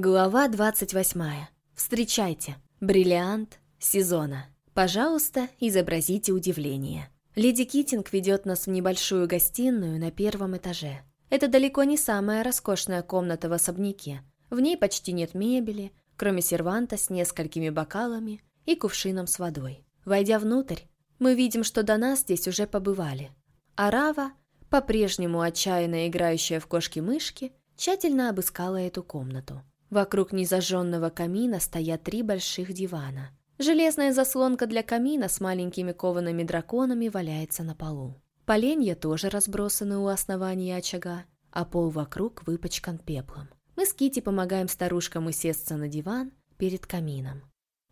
Глава 28. Встречайте. Бриллиант сезона. Пожалуйста, изобразите удивление. Леди Китинг ведет нас в небольшую гостиную на первом этаже. Это далеко не самая роскошная комната в особняке. В ней почти нет мебели, кроме серванта с несколькими бокалами и кувшином с водой. Войдя внутрь, мы видим, что до нас здесь уже побывали. Арава, по-прежнему отчаянно играющая в кошки-мышки, тщательно обыскала эту комнату. Вокруг незажженного камина стоят три больших дивана. Железная заслонка для камина с маленькими коваными драконами валяется на полу. Поленья тоже разбросаны у основания очага, а пол вокруг выпачкан пеплом. Мы с Кити помогаем старушкам усесться на диван перед камином.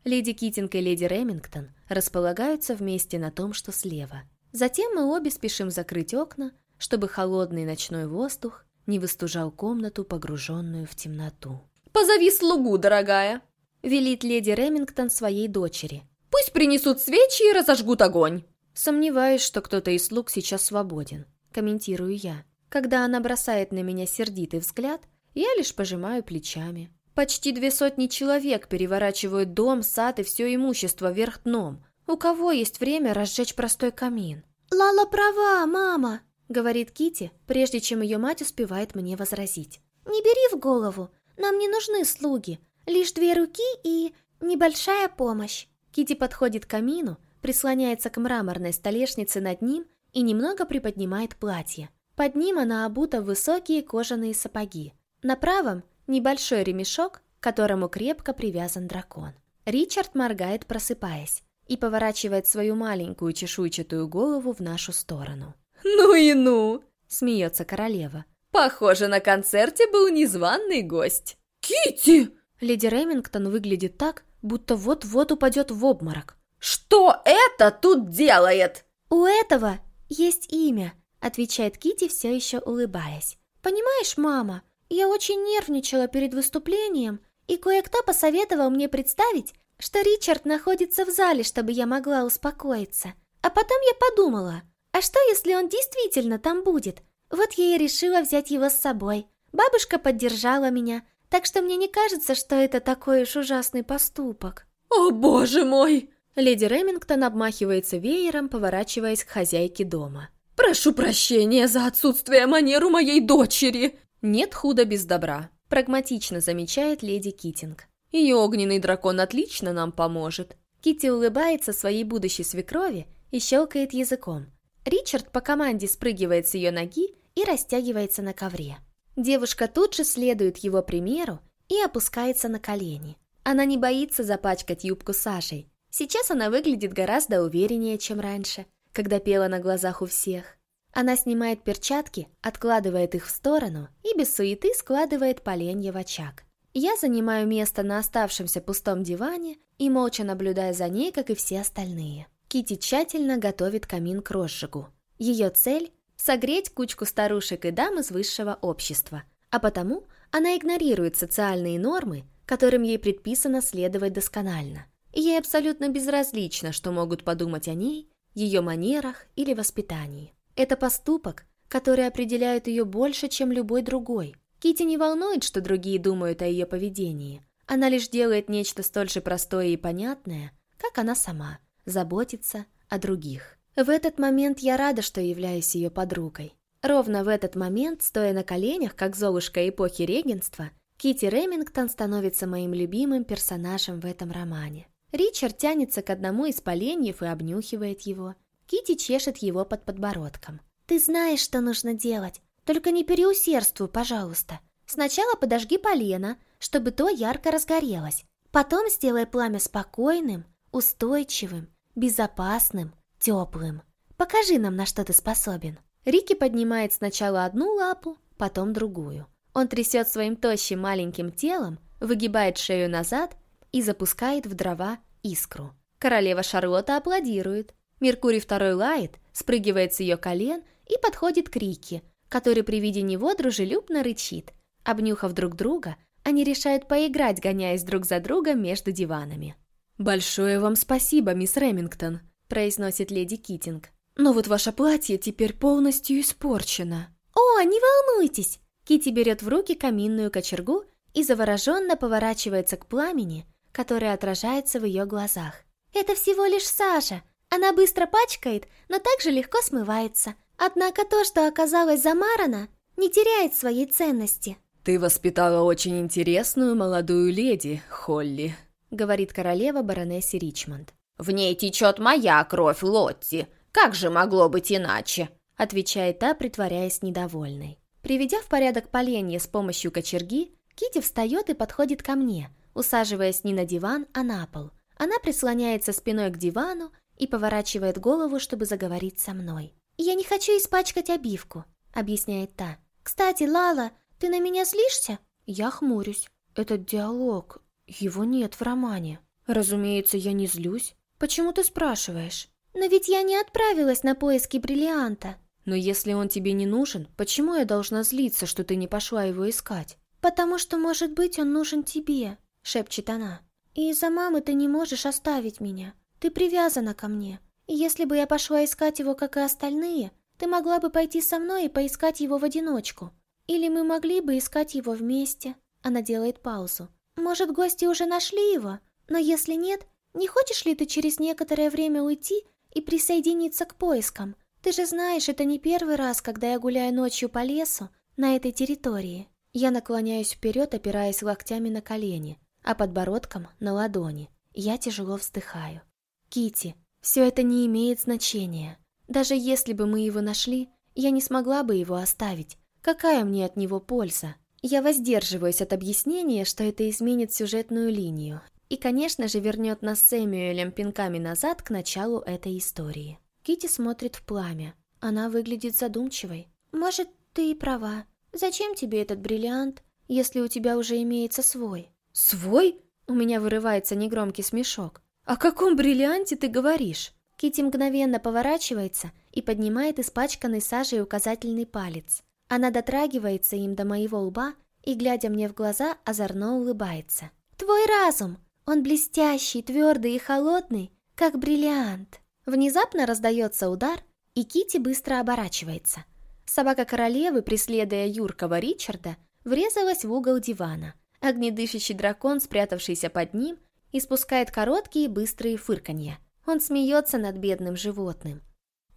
Леди Китинг и леди Ремингтон располагаются вместе на том, что слева. Затем мы обе спешим закрыть окна, чтобы холодный ночной воздух не выстужал комнату, погруженную в темноту. «Позови слугу, дорогая!» — велит леди Ремингтон своей дочери. «Пусть принесут свечи и разожгут огонь!» Сомневаюсь, что кто-то из слуг сейчас свободен, комментирую я. Когда она бросает на меня сердитый взгляд, я лишь пожимаю плечами. Почти две сотни человек переворачивают дом, сад и все имущество вверх дном. У кого есть время разжечь простой камин? «Лала права, мама», — говорит Кити, прежде чем ее мать успевает мне возразить. «Не бери в голову. Нам не нужны слуги, лишь две руки и небольшая помощь. Кити подходит к камину, прислоняется к мраморной столешнице над ним и немного приподнимает платье. Под ним она обута в высокие кожаные сапоги. На правом небольшой ремешок, к которому крепко привязан дракон. Ричард моргает, просыпаясь, и поворачивает свою маленькую чешуйчатую голову в нашу сторону. «Ну и ну!» — смеется королева. Похоже, на концерте был незваный гость. Кити! Леди Ремингтон выглядит так, будто вот-вот упадет в обморок. Что это тут делает? У этого есть имя, отвечает Кити, все еще улыбаясь. Понимаешь, мама, я очень нервничала перед выступлением, и кое-кто посоветовал мне представить, что Ричард находится в зале, чтобы я могла успокоиться. А потом я подумала, а что, если он действительно там будет? Вот я и решила взять его с собой. Бабушка поддержала меня, так что мне не кажется, что это такой уж ужасный поступок. «О, боже мой!» Леди Ремингтон обмахивается веером, поворачиваясь к хозяйке дома. «Прошу прощения за отсутствие манеру моей дочери!» «Нет худа без добра», — прагматично замечает леди Китинг. «Ее огненный дракон отлично нам поможет». Кити улыбается своей будущей свекрови и щелкает языком. Ричард по команде спрыгивает с ее ноги и растягивается на ковре. Девушка тут же следует его примеру и опускается на колени. Она не боится запачкать юбку Сашей. Сейчас она выглядит гораздо увереннее, чем раньше, когда пела на глазах у всех. Она снимает перчатки, откладывает их в сторону и без суеты складывает поленья в очаг. Я занимаю место на оставшемся пустом диване и молча наблюдаю за ней, как и все остальные. Кити тщательно готовит камин к розжигу. Ее цель – согреть кучку старушек и дам из высшего общества, а потому она игнорирует социальные нормы, которым ей предписано следовать досконально. И ей абсолютно безразлично, что могут подумать о ней, ее манерах или воспитании. Это поступок, который определяет ее больше, чем любой другой. Кити не волнует, что другие думают о ее поведении. Она лишь делает нечто столь же простое и понятное, как она сама – заботиться о других. В этот момент я рада, что являюсь ее подругой. Ровно в этот момент, стоя на коленях, как Золушка эпохи регенства, Кити Ремингтон становится моим любимым персонажем в этом романе. Ричард тянется к одному из поленьев и обнюхивает его. Кити чешет его под подбородком. «Ты знаешь, что нужно делать, только не переусердствуй, пожалуйста. Сначала подожги полено, чтобы то ярко разгорелось. Потом сделай пламя спокойным, устойчивым безопасным, теплым. Покажи нам, на что ты способен». Рики поднимает сначала одну лапу, потом другую. Он трясет своим тощим маленьким телом, выгибает шею назад и запускает в дрова искру. Королева Шарлотта аплодирует. Меркурий второй лает, спрыгивает с ее колен и подходит к Рике, который при виде него дружелюбно рычит. Обнюхав друг друга, они решают поиграть, гоняясь друг за другом между диванами. «Большое вам спасибо, мисс Ремингтон», — произносит леди Китинг. «Но вот ваше платье теперь полностью испорчено». «О, не волнуйтесь!» Кити берет в руки каминную кочергу и завороженно поворачивается к пламени, которое отражается в ее глазах. «Это всего лишь сажа. Она быстро пачкает, но также легко смывается. Однако то, что оказалось замарано, не теряет своей ценности». «Ты воспитала очень интересную молодую леди, Холли», — говорит королева баронессе Ричмонд. «В ней течет моя кровь, Лотти. Как же могло быть иначе?» — отвечает та, притворяясь недовольной. Приведя в порядок поленье с помощью кочерги, Кити встает и подходит ко мне, усаживаясь не на диван, а на пол. Она прислоняется спиной к дивану и поворачивает голову, чтобы заговорить со мной. «Я не хочу испачкать обивку», — объясняет та. «Кстати, Лала, ты на меня злишься?» Я хмурюсь. Этот диалог, его нет в романе. Разумеется, я не злюсь. Почему ты спрашиваешь? Но ведь я не отправилась на поиски бриллианта. Но если он тебе не нужен, почему я должна злиться, что ты не пошла его искать? Потому что, может быть, он нужен тебе, шепчет она. И из-за мамы ты не можешь оставить меня. Ты привязана ко мне. И если бы я пошла искать его, как и остальные, ты могла бы пойти со мной и поискать его в одиночку. Или мы могли бы искать его вместе. Она делает паузу. Может, гости уже нашли его? Но если нет, не хочешь ли ты через некоторое время уйти и присоединиться к поискам. Ты же знаешь, это не первый раз, когда я гуляю ночью по лесу на этой территории. Я наклоняюсь вперед, опираясь локтями на колени, а подбородком на ладони. Я тяжело вздыхаю. Кити, все это не имеет значения. Даже если бы мы его нашли, я не смогла бы его оставить. Какая мне от него польза? Я воздерживаюсь от объяснения, что это изменит сюжетную линию, и, конечно же, вернет нас с Сэмюэлем пинками назад к началу этой истории. Кити смотрит в пламя. Она выглядит задумчивой. «Может, ты и права. Зачем тебе этот бриллиант, если у тебя уже имеется свой?» «Свой?» У меня вырывается негромкий смешок. «О каком бриллианте ты говоришь?» Кити мгновенно поворачивается и поднимает испачканный сажей указательный палец. Она дотрагивается им до моего лба и, глядя мне в глаза, озорно улыбается. «Твой разум! Он блестящий, твердый и холодный, как бриллиант. Внезапно раздается удар, и Кити быстро оборачивается. Собака королевы, преследуя юркого Ричарда, врезалась в угол дивана. Огнедышащий дракон, спрятавшийся под ним, испускает короткие быстрые фырканья. Он смеется над бедным животным.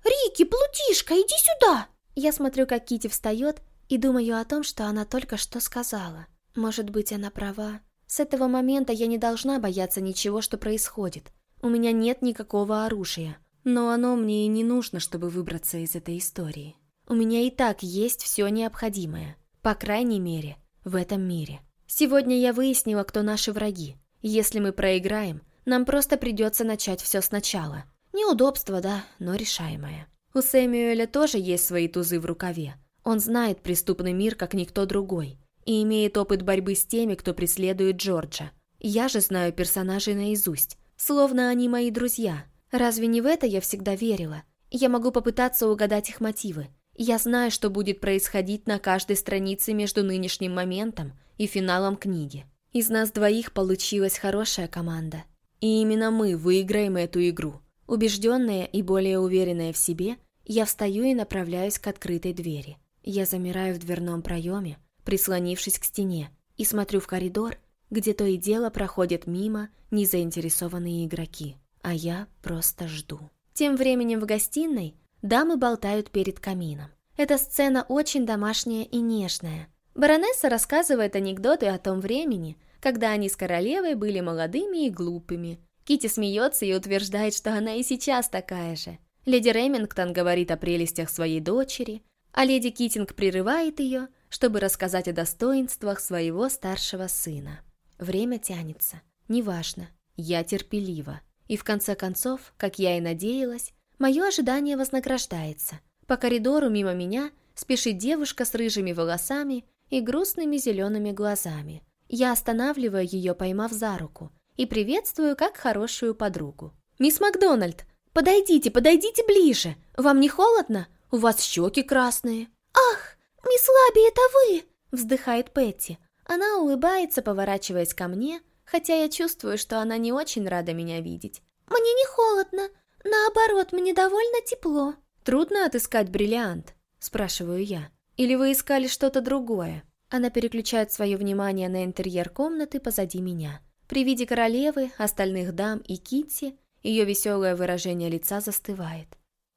«Рики, плутишка, иди сюда!» Я смотрю, как Кити встает, и думаю о том, что она только что сказала. Может быть, она права. С этого момента я не должна бояться ничего, что происходит. У меня нет никакого оружия. Но оно мне и не нужно, чтобы выбраться из этой истории. У меня и так есть все необходимое. По крайней мере, в этом мире. Сегодня я выяснила, кто наши враги. Если мы проиграем, нам просто придется начать все сначала. Неудобство, да, но решаемое. У Сэмюэля тоже есть свои тузы в рукаве. Он знает преступный мир, как никто другой и имеет опыт борьбы с теми, кто преследует Джорджа. Я же знаю персонажей наизусть, словно они мои друзья. Разве не в это я всегда верила? Я могу попытаться угадать их мотивы. Я знаю, что будет происходить на каждой странице между нынешним моментом и финалом книги. Из нас двоих получилась хорошая команда. И именно мы выиграем эту игру. Убежденная и более уверенная в себе, я встаю и направляюсь к открытой двери. Я замираю в дверном проеме, прислонившись к стене, и смотрю в коридор, где то и дело проходят мимо незаинтересованные игроки, а я просто жду. Тем временем в гостиной дамы болтают перед камином. Эта сцена очень домашняя и нежная. Баронесса рассказывает анекдоты о том времени, когда они с королевой были молодыми и глупыми. Кити смеется и утверждает, что она и сейчас такая же. Леди Ремингтон говорит о прелестях своей дочери, а леди Китинг прерывает ее чтобы рассказать о достоинствах своего старшего сына. Время тянется. Неважно. Я терпелива. И в конце концов, как я и надеялась, мое ожидание вознаграждается. По коридору мимо меня спешит девушка с рыжими волосами и грустными зелеными глазами. Я останавливаю ее, поймав за руку, и приветствую как хорошую подругу. «Мисс Макдональд, подойдите, подойдите ближе! Вам не холодно? У вас щеки красные!» «Ах, «Мисс Лаби, это вы!» — вздыхает Петти. Она улыбается, поворачиваясь ко мне, хотя я чувствую, что она не очень рада меня видеть. «Мне не холодно. Наоборот, мне довольно тепло». «Трудно отыскать бриллиант?» — спрашиваю я. «Или вы искали что-то другое?» Она переключает свое внимание на интерьер комнаты позади меня. При виде королевы, остальных дам и Китти ее веселое выражение лица застывает.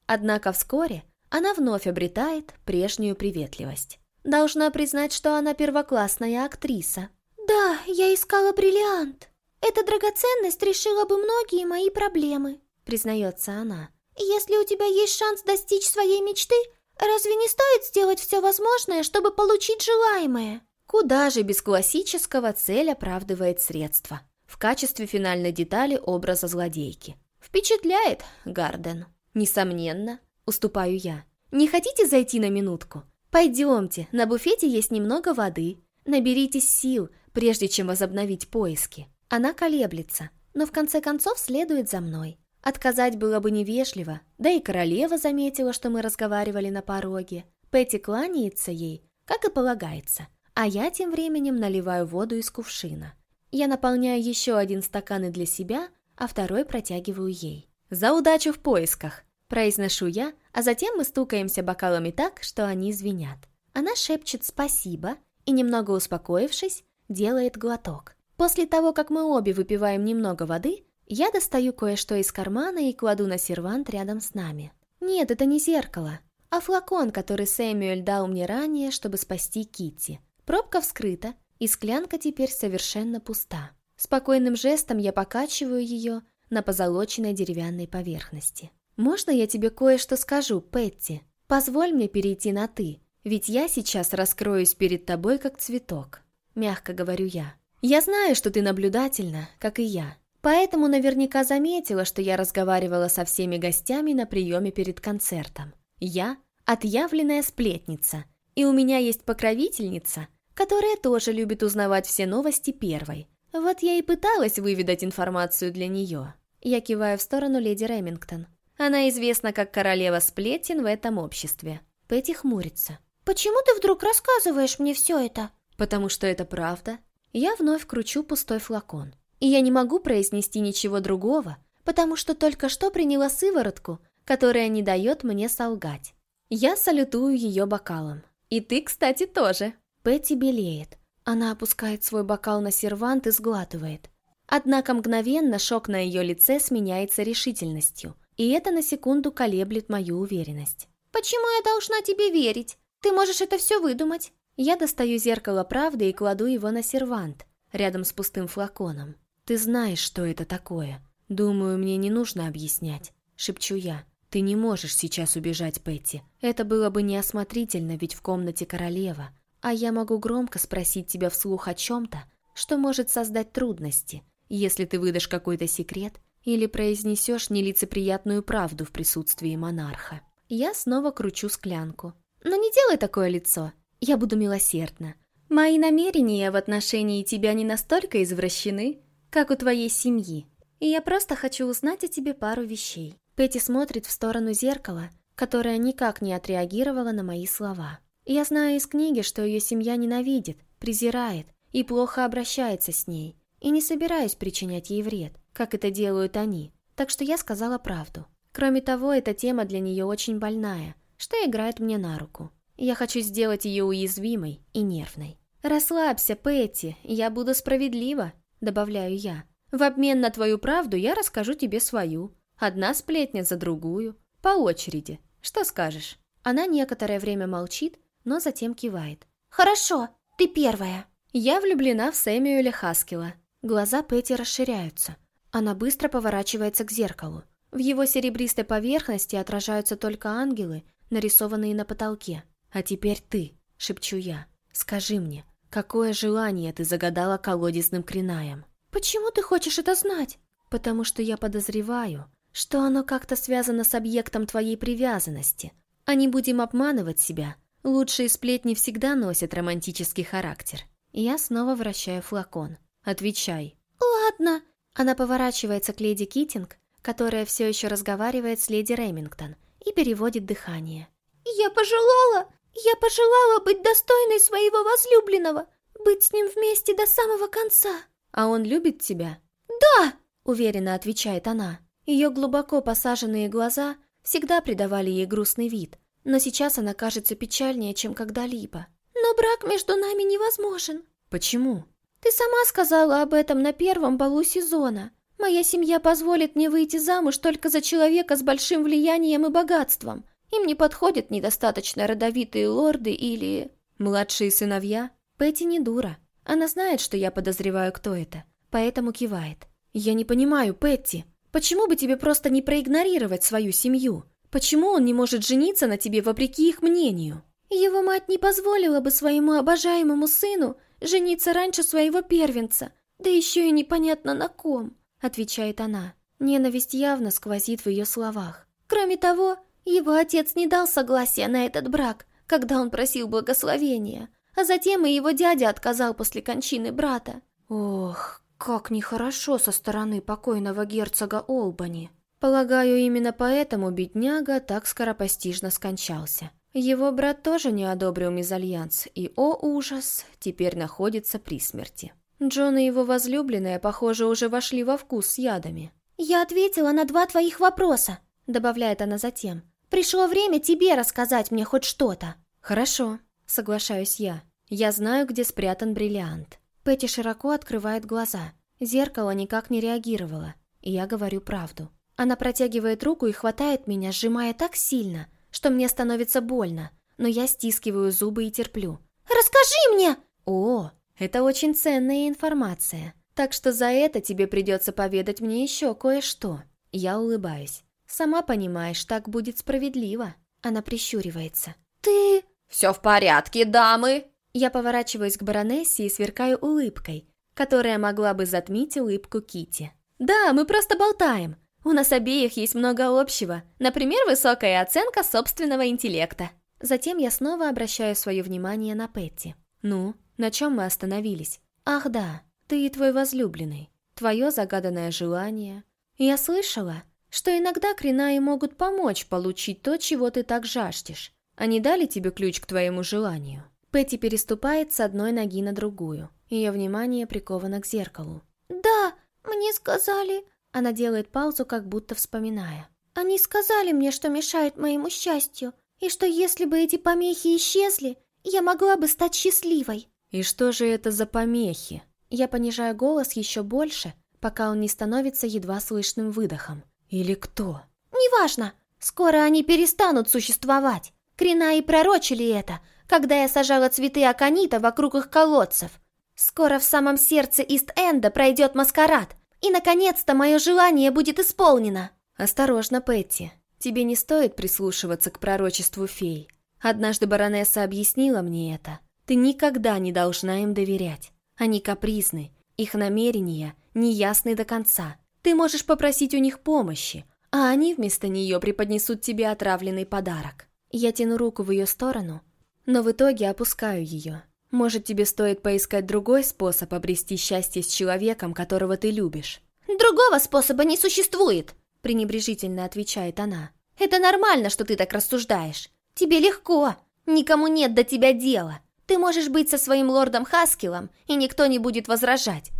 Однако вскоре она вновь обретает прежнюю приветливость. Должна признать, что она первоклассная актриса. «Да, я искала бриллиант. Эта драгоценность решила бы многие мои проблемы», признается она. «Если у тебя есть шанс достичь своей мечты, разве не стоит сделать все возможное, чтобы получить желаемое?» Куда же без классического цель оправдывает средства? В качестве финальной детали образа злодейки. Впечатляет, Гарден. Несомненно, уступаю я. Не хотите зайти на минутку? Пойдемте, на буфете есть немного воды. Наберитесь сил, прежде чем возобновить поиски. Она колеблется, но в конце концов следует за мной. Отказать было бы невежливо, да и королева заметила, что мы разговаривали на пороге. Петти кланяется ей, как и полагается, а я тем временем наливаю воду из кувшина. Я наполняю еще один стакан и для себя, а второй протягиваю ей. «За удачу в поисках!» Произношу я, а затем мы стукаемся бокалами так, что они звенят. Она шепчет «спасибо» и, немного успокоившись, делает глоток. После того, как мы обе выпиваем немного воды, я достаю кое-что из кармана и кладу на сервант рядом с нами. Нет, это не зеркало, а флакон, который Сэмюэль дал мне ранее, чтобы спасти Китти. Пробка вскрыта, и склянка теперь совершенно пуста. Спокойным жестом я покачиваю ее на позолоченной деревянной поверхности. «Можно я тебе кое-что скажу, Петти? Позволь мне перейти на «ты», ведь я сейчас раскроюсь перед тобой как цветок», — мягко говорю я. «Я знаю, что ты наблюдательна, как и я, Поэтому наверняка заметила, что я разговаривала со всеми гостями на приеме перед концертом. Я – отъявленная сплетница, и у меня есть покровительница, которая тоже любит узнавать все новости первой. Вот я и пыталась выведать информацию для нее. Я киваю в сторону леди Ремингтон. Она известна как королева сплетен в этом обществе. Петти хмурится. «Почему ты вдруг рассказываешь мне все это?» «Потому что это правда». Я вновь кручу пустой флакон. И я не могу произнести ничего другого, потому что только что приняла сыворотку, которая не дает мне солгать. Я салютую ее бокалом. И ты, кстати, тоже. Петти белеет. Она опускает свой бокал на сервант и сглатывает. Однако мгновенно шок на ее лице сменяется решительностью, и это на секунду колеблет мою уверенность. «Почему я должна тебе верить? Ты можешь это все выдумать». Я достаю зеркало правды и кладу его на сервант, рядом с пустым флаконом. «Ты знаешь, что это такое. Думаю, мне не нужно объяснять», — шепчу я. «Ты не можешь сейчас убежать, Петти. Это было бы неосмотрительно, ведь в комнате королева. А я могу громко спросить тебя вслух о чем-то, что может создать трудности, если ты выдашь какой-то секрет или произнесешь нелицеприятную правду в присутствии монарха». Я снова кручу склянку. «Но не делай такое лицо. Я буду милосердна. Мои намерения в отношении тебя не настолько извращены, как у твоей семьи. И я просто хочу узнать о тебе пару вещей». Петти смотрит в сторону зеркала, которое никак не отреагировало на мои слова. Я знаю из книги, что ее семья ненавидит, презирает и плохо обращается с ней, и не собираюсь причинять ей вред, как это делают они, так что я сказала правду. Кроме того, эта тема для нее очень больная, что играет мне на руку. Я хочу сделать ее уязвимой и нервной. «Расслабься, Петти, я буду справедлива», добавляю я. В обмен на твою правду я расскажу тебе свою. Одна сплетня за другую. По очереди. Что скажешь?» Она некоторое время молчит, но затем кивает. «Хорошо, ты первая». Я влюблена в Сэмюэля Хаскила. Глаза Пэти расширяются. Она быстро поворачивается к зеркалу. В его серебристой поверхности отражаются только ангелы, нарисованные на потолке. «А теперь ты», — шепчу я. «Скажи мне, Какое желание ты загадала колодезным кринаем? Почему ты хочешь это знать? Потому что я подозреваю, что оно как-то связано с объектом твоей привязанности. А не будем обманывать себя. Лучшие сплетни всегда носят романтический характер. Я снова вращаю флакон. Отвечай. Ладно. Она поворачивается к леди Китинг, которая все еще разговаривает с леди Ремингтон, и переводит дыхание. Я пожелала, я пожелала быть достойной своего возлюбленного, быть с ним вместе до самого конца. А он любит тебя? Да, уверенно отвечает она. Ее глубоко посаженные глаза всегда придавали ей грустный вид, но сейчас она кажется печальнее, чем когда-либо. Но брак между нами невозможен. Почему? Ты сама сказала об этом на первом балу сезона. Моя семья позволит мне выйти замуж только за человека с большим влиянием и богатством. Им не подходят недостаточно родовитые лорды или... Младшие сыновья? Пэти не дура. Она знает, что я подозреваю, кто это, поэтому кивает. Я не понимаю, Пэтти, почему бы тебе просто не проигнорировать свою семью? Почему он не может жениться на тебе вопреки их мнению? Его мать не позволила бы своему обожаемому сыну жениться раньше своего первенца, да еще и непонятно на ком, отвечает она. Ненависть явно сквозит в ее словах. Кроме того, его отец не дал согласия на этот брак, когда он просил благословения, а затем и его дядя отказал после кончины брата. Ох, как нехорошо со стороны покойного герцога Олбани. Полагаю, именно поэтому бедняга так скоропостижно скончался. Его брат тоже не одобрил мезальянс, и, о ужас, теперь находится при смерти. Джон и его возлюбленная, похоже, уже вошли во вкус с ядами. «Я ответила на два твоих вопроса», — добавляет она затем. «Пришло время тебе рассказать мне хоть что-то». «Хорошо», — соглашаюсь я. «Я знаю, где спрятан бриллиант». Петти широко открывает глаза. Зеркало никак не реагировало, и я говорю правду. Она протягивает руку и хватает меня, сжимая так сильно, что мне становится больно, но я стискиваю зубы и терплю. «Расскажи мне!» «О, это очень ценная информация, так что за это тебе придется поведать мне еще кое-что». Я улыбаюсь. «Сама понимаешь, так будет справедливо». Она прищуривается. «Ты...» «Все в порядке, дамы!» Я поворачиваюсь к баронессе и сверкаю улыбкой, которая могла бы затмить улыбку Кити. «Да, мы просто болтаем. У нас обеих есть много общего, например, высокая оценка собственного интеллекта. Затем я снова обращаю свое внимание на Петти. Ну, на чем мы остановились? Ах да, ты и твой возлюбленный. Твое загаданное желание. Я слышала, что иногда кренаи могут помочь получить то, чего ты так жаждешь. Они дали тебе ключ к твоему желанию. Петти переступает с одной ноги на другую. Ее внимание приковано к зеркалу. «Да, мне сказали, она делает паузу, как будто вспоминая. «Они сказали мне, что мешают моему счастью, и что если бы эти помехи исчезли, я могла бы стать счастливой». «И что же это за помехи?» Я понижаю голос еще больше, пока он не становится едва слышным выдохом. «Или кто?» «Неважно. Скоро они перестанут существовать. Кренаи пророчили это, когда я сажала цветы аконита вокруг их колодцев. Скоро в самом сердце Ист-Энда пройдет маскарад, и, наконец-то, мое желание будет исполнено!» «Осторожно, Петти. Тебе не стоит прислушиваться к пророчеству фей. Однажды баронесса объяснила мне это. Ты никогда не должна им доверять. Они капризны, их намерения неясны до конца. Ты можешь попросить у них помощи, а они вместо нее преподнесут тебе отравленный подарок. Я тяну руку в ее сторону, но в итоге опускаю ее. Может, тебе стоит поискать другой способ обрести счастье с человеком, которого ты любишь?» «Другого способа не существует!» — пренебрежительно отвечает она. «Это нормально, что ты так рассуждаешь. Тебе легко. Никому нет до тебя дела. Ты можешь быть со своим лордом Хаскилом, и никто не будет возражать.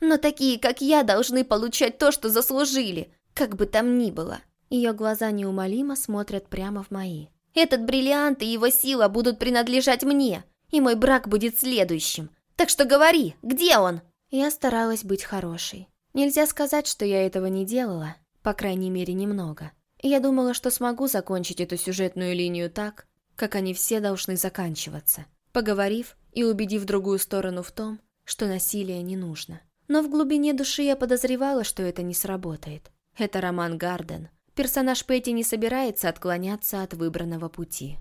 Но такие, как я, должны получать то, что заслужили, как бы там ни было». Ее глаза неумолимо смотрят прямо в мои. «Этот бриллиант и его сила будут принадлежать мне и мой брак будет следующим. Так что говори, где он?» Я старалась быть хорошей. Нельзя сказать, что я этого не делала, по крайней мере, немного. Я думала, что смогу закончить эту сюжетную линию так, как они все должны заканчиваться, поговорив и убедив другую сторону в том, что насилие не нужно. Но в глубине души я подозревала, что это не сработает. Это роман Гарден. Персонаж Петти не собирается отклоняться от выбранного пути.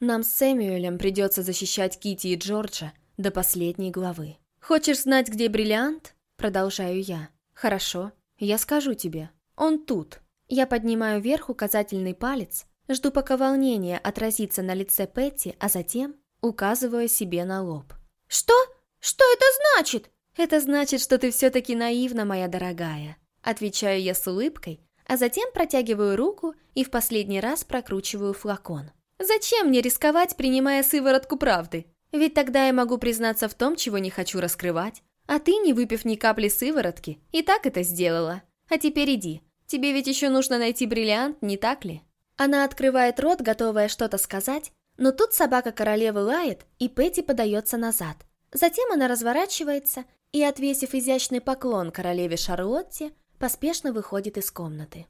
Нам с Сэмюэлем придется защищать Кити и Джорджа до последней главы. Хочешь знать, где бриллиант? Продолжаю я. Хорошо, я скажу тебе. Он тут. Я поднимаю вверх указательный палец, жду, пока волнение отразится на лице Петти, а затем указываю себе на лоб. «Что? Что это значит?» «Это значит, что ты все-таки наивна, моя дорогая», отвечаю я с улыбкой, а затем протягиваю руку и в последний раз прокручиваю флакон. Зачем мне рисковать, принимая сыворотку правды? Ведь тогда я могу признаться в том, чего не хочу раскрывать. А ты, не выпив ни капли сыворотки, и так это сделала. А теперь иди. Тебе ведь еще нужно найти бриллиант, не так ли? Она открывает рот, готовая что-то сказать, Но тут собака королевы лает, и Петти подается назад. Затем она разворачивается и, отвесив изящный поклон королеве Шарлотте, поспешно выходит из комнаты.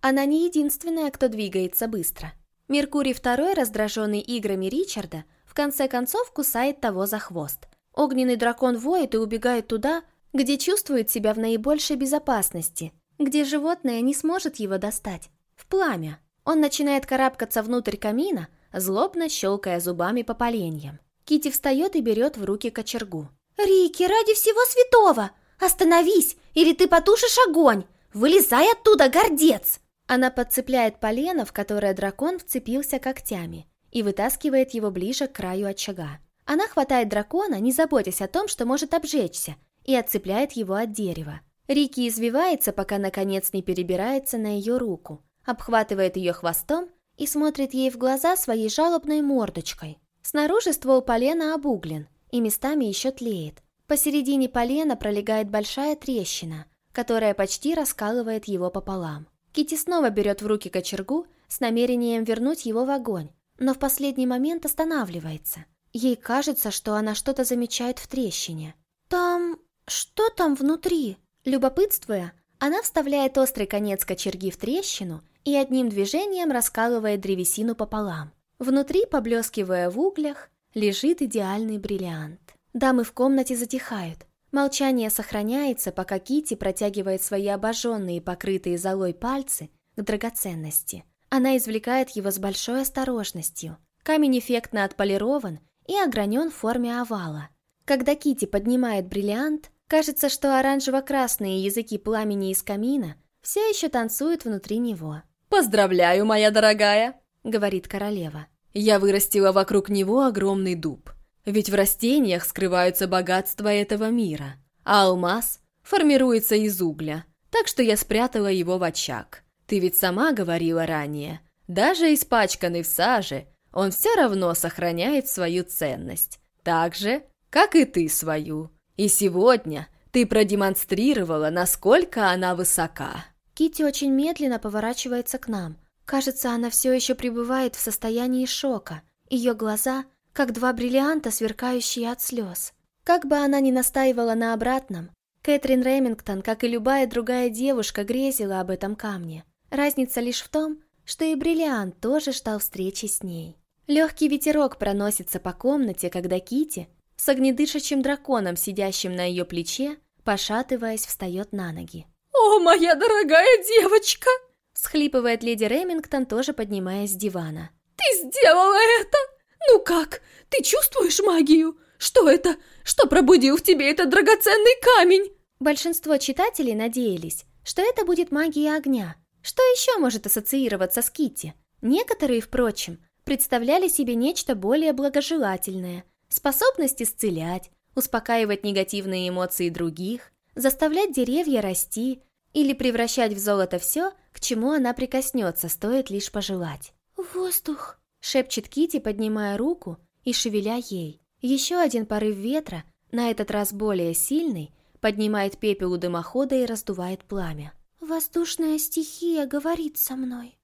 Она не единственная, кто двигается быстро. Меркурий II, раздраженный играми Ричарда, в конце концов кусает того за хвост. Огненный дракон воет и убегает туда, где чувствует себя в наибольшей безопасности, где животное не сможет его достать. В пламя. Он начинает карабкаться внутрь камина, злобно щелкая зубами по поленьям. Кити встает и берет в руки кочергу. «Рики, ради всего святого! Остановись, или ты потушишь огонь! Вылезай оттуда, гордец!» Она подцепляет полено, в которое дракон вцепился когтями, и вытаскивает его ближе к краю очага. Она хватает дракона, не заботясь о том, что может обжечься, и отцепляет его от дерева. Рики извивается, пока наконец не перебирается на ее руку, обхватывает ее хвостом и смотрит ей в глаза своей жалобной мордочкой. Снаружи ствол полена обуглен и местами еще тлеет. Посередине полена пролегает большая трещина, которая почти раскалывает его пополам. Кити снова берет в руки кочергу с намерением вернуть его в огонь, но в последний момент останавливается. Ей кажется, что она что-то замечает в трещине. «Там... что там внутри?» Любопытствуя, она вставляет острый конец кочерги в трещину и одним движением раскалывает древесину пополам. Внутри, поблескивая в углях, лежит идеальный бриллиант. Дамы в комнате затихают. Молчание сохраняется, пока Кити протягивает свои обожженные, покрытые золой пальцы к драгоценности. Она извлекает его с большой осторожностью. Камень эффектно отполирован и огранен в форме овала. Когда Кити поднимает бриллиант, кажется, что оранжево-красные языки пламени из камина все еще танцуют внутри него. «Поздравляю, моя дорогая!» — говорит королева. «Я вырастила вокруг него огромный дуб. Ведь в растениях скрываются богатства этого мира, а алмаз формируется из угля, так что я спрятала его в очаг. Ты ведь сама говорила ранее, даже испачканный в саже, он все равно сохраняет свою ценность, так же, как и ты свою. И сегодня ты продемонстрировала, насколько она высока». Кити очень медленно поворачивается к нам. Кажется, она все еще пребывает в состоянии шока. Ее глаза, как два бриллианта, сверкающие от слез. Как бы она ни настаивала на обратном, Кэтрин Ремингтон, как и любая другая девушка, грезила об этом камне. Разница лишь в том, что и бриллиант тоже ждал встречи с ней. Легкий ветерок проносится по комнате, когда Кити с огнедышащим драконом, сидящим на ее плече, пошатываясь, встает на ноги. «О, моя дорогая девочка!» Схлипывает леди Ремингтон, тоже поднимаясь с дивана. «Ты сделала это! Ну как? Ты чувствуешь магию? Что это? Что пробудил в тебе этот драгоценный камень?» Большинство читателей надеялись, что это будет магия огня. Что еще может ассоциироваться с Китти? Некоторые, впрочем, представляли себе нечто более благожелательное, способность исцелять, успокаивать негативные эмоции других, заставлять деревья расти или превращать в золото все, к чему она прикоснется, стоит лишь пожелать. «Воздух!» — шепчет Кити, поднимая руку и шевеля ей. Еще один порыв ветра, на этот раз более сильный, поднимает пепел у дымохода и раздувает пламя. «Воздушная стихия говорит со мной».